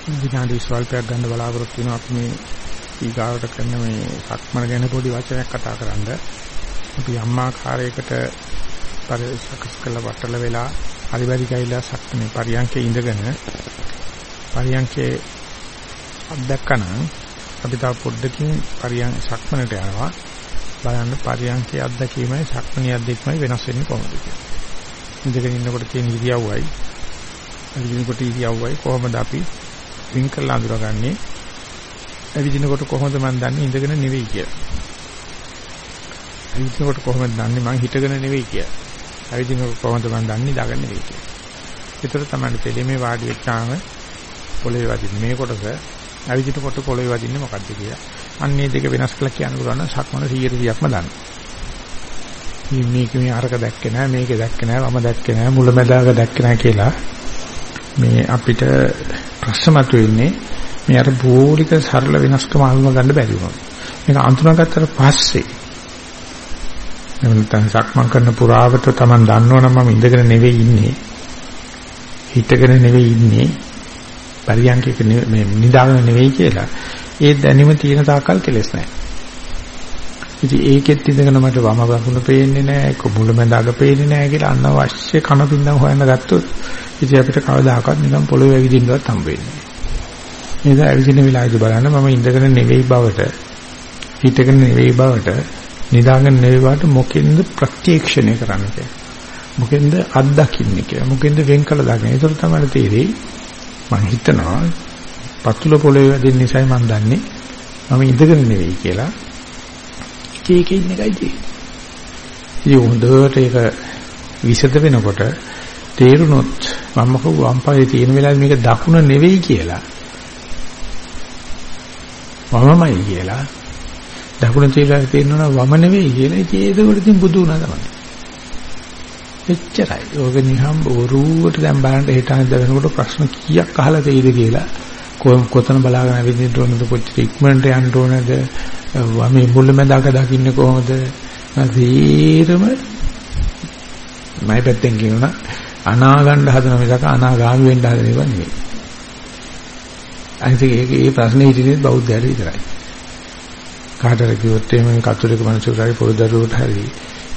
විනාඩි ස්වල්පයක් ගන්න බලාපොරොත්තු වෙනවා අපි මේ ඊගාවට කරන මේ සක්මන ගැන පොඩි වචනයක් කතා කරන්න. අපි අම්මාකාරයකට පරිසකස් කළ වටල වෙලා හරිබරි ගයිලා සක්මනේ පරියන්කේ ඉඳගෙන පරියන්කේ අත්දැකනනම් අපි තව පොඩ්ඩකින් පරියන් සක්මනට යනවා. බලන්න පරියන්කේ අත්දැකීමයි සක්මනේ අත්දැකීමයි වෙනස් වෙන්නේ කොහොමද කියලා. ඉඳගෙන ඉන්නකොට තියෙන ඉරියව්වයි ඇවිදිනකොට ඉරියව්වයි කොහොමද අපි වින් කරලා අඳුරගන්නේ. ඇවිදිනකොට කොහොමද මම දන්නේ ඉඳගෙන නෙවෙයි කියලා. ඇවිදිනකොට කොහොමද දන්නේ මම හිටගෙන නෙවෙයි කියලා. ඇවිදිනකොට කොහොමද මම දන්නේ දාගෙන නෙවෙයි කියලා. ඒතර තමයි තෙලෙමේ වාඩි වෙච්චාම පොළවේ වදින්නේ. මේ කොටස ඇවිදිනකොට පොළවේ වදින්නේ මොකද්ද කියලා. අන්නේ දෙක වෙනස් කළා කියන්න පුළුවන් නම් සක්මන 100%ක්ම දන්නවා මේක මේ අරක දැක්කේ නැහැ මේක දැක්කේ නැහැ වම දැක්කේ නැහැ මුලැමැදාක දැක්කේ නැහැ කියලා මේ අපිට ප්‍රශ්න මතුවෙන්නේ මේ අර බෝලික සරල වෙනස්කම අල්ල ගන්න බැරි වුණා. මේක අඳුනාගත්තට පස්සේ නැත්නම් සක්මන් කරන පුරාවට Taman දන්නවනම් මම ඉඳගෙන නෙවෙයි ඉන්නේ. හිටගෙන නෙවෙයි ඉන්නේ. පරියන්කේක මේ නිදාගෙන නෙවෙයි කියලා. ඒ දැනීම තියෙන තාක්කල් කෙලස් නැහැ. ඉතින් ඒකෙත් ඉඳගෙන මට වම බකුණ පේන්නේ නැහැ, කොමුල මැදාග පේන්නේ නැහැ කියලා අනවශ්‍ය කන පින්නම් හොයන්න ගත්තොත් ඉතින් අපිට කවදාකවත් නිකන් පොළොවේ ඇවිදින්නවත් හම්බ වෙන්නේ නැහැ. ඒ නිසා ඇවිදින වෙලාවේදී බලන්න මම ඉඳගෙන නෙවෙයි බවට, හිටගෙන නෙවෙයි බවට, නිදාගෙන නෙවෙයි බවට මොකෙන්ද ප්‍රත්‍යක්ෂණය කරන්නේ කියලා. මොකෙන්ද අත්දකින්නේ කියලා. මොකෙන්ද වෙන් කළ දකින්නේ. ඒක තමයි තේරෙයි. මම හිතනවා පතුල පොළොවේ වැදින්න නිසායි මම දන්නේ මම ඉඳගෙන නෙවෙයි කියලා. එක එක ඉන්න එකයි තියෙන්නේ. ඉතින් හොඳට ඒක විසද වෙනකොට තේරුනොත් මම කව වම්පායේ තියෙන වෙලාවේ මේක දකුණ නෙවෙයි කියලා. වමමයි කියලා. දකුණ තියලා තේරෙනවා වම නෙවෙයි කියලා. ඉතින් ඒකවල ඉතින් බුදු වුණා තමයි. එච්චරයි. ඕක නිහම් බොරුවට දැන් බලන්න හිතාන දවෙනකොට ප්‍රශ්න කීයක් අහලා තියෙද කියලා කොතන බලාගෙන ඇවිදින්න ඕනද කොච්චර ඉක්මනට යන්න ඕනද වමේ මුලමඳාක දකින්නේ කොහොමද? තීරම මයි පැත්තෙන් කියනවා අනාගන්න හදන මිසක අනාගාමි වෙන්න හදන ඒවා නෙවෙයි. අනිත් ඒක ඒ ප්‍රශ්නේ හිටින්නේ බෞද්ධයල විතරයි. කාටද කිව්වොත් එහෙම කතෝලික මනුස්සයෙකුට පොරදරුවට හරි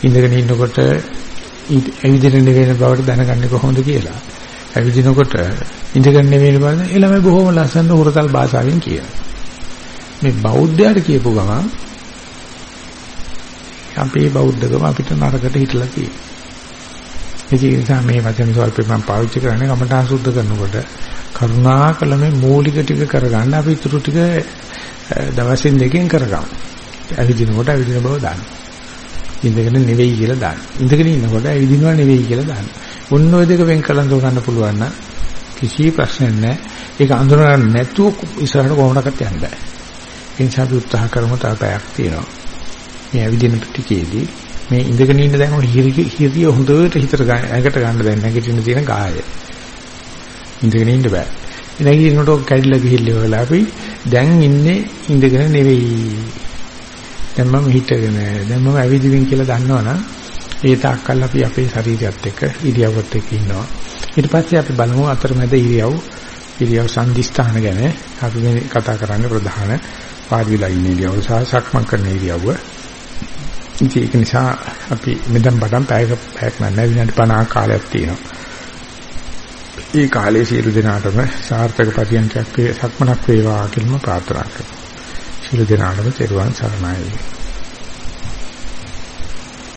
ඉඳගෙන ඉන්නකොට ඇවිදින නෙවෙන බවට දැනගන්නේ කොහොමද කියලා. ඇවිදිනකොට ඉඳගෙන නෙවෙන බව එළම බොහොම ලස්සන හුරතල් භාෂාවෙන් කියනවා. මේ බෞද්ධයාට කියපු ගමන් අපේ බෞද්ධකම අපිට නරකට හිටලා තියෙනවා. ඒ නිසා මේ වචන ස්වල්පේ මම පාවිච්චි කරන්නේ කමඨාන් සුද්ධ කරනකොට කරුණාකල මේ මූලික ටික කරගන්න අපි ඊටු ටික දවසින් දෙකෙන් කරගමු. ඇවිදිනකොට ඇවිදින බව දාන්න. ඉඳගෙන නෙවෙයි කියලා දාන්න. ඉඳගෙන ඉන්නකොට ඇවිදිනවා නෙවෙයි කියලා දාන්න. ඔන්න ඔය දෙක වෙන් කළන් දෝගන්න පුළුවන් නම් කිසි ප්‍රශ්නයක් නැහැ. ඒක අඳුරගන්න නැතුව ඉස්සරහට කොහොමඩක්වත් යන්න බෑ. ඒ නිසා අපි උත්සාහ කරමු තව පැයක් තියෙනවා. මේ ඇවිදින ටිකේදී මේ ඉඳගෙන ඉන්න දැන් ඔය හිරිය හොඳට හිතට ඇඟට ගන්න දැන් නැගිටින්න තියෙන ගාය. ඉඳගෙන ඉන්න බෑ. නැගිටිනකොට කැඩිලා ගිහිල්ලා වෙලා අපි දැන් ඉන්නේ ඉඳගෙන නෙවෙයි. දැන් මම හිටගෙන දැන් මම ඇවිදින්න කියලා දන්නවනම් ඒ තාක්කල් අපි අපේ ශරීරයත් එක්ක ඉරියව්වත් එක්ක ඉන්නවා. ඊට පස්සේ අපි බලමු අතරමැද ඉරියව් ඉරියව් සංදිස්ථාන ගැන අපි මේ කතා කරන්නේ ප්‍රධාන වාඩි වෙලා ඉන්න ඉරියව්ව සහ සක්මන් කරන ඉරියව්ව. ඉතින් ඒක නිසා අපි මෙතන පටන් පැයක පැයක් නැත්නම් විනාඩි 50 කාලයක් තියෙනවා. ඒ කාලයේ සියලු දෙනාටම සාර්ථක පරියන්කයක් වේ සක්මනක් වේවා කියලා ප්‍රාර්ථනා කරනවා. සියලු දෙනාටම තෙරුවන් සරණයි.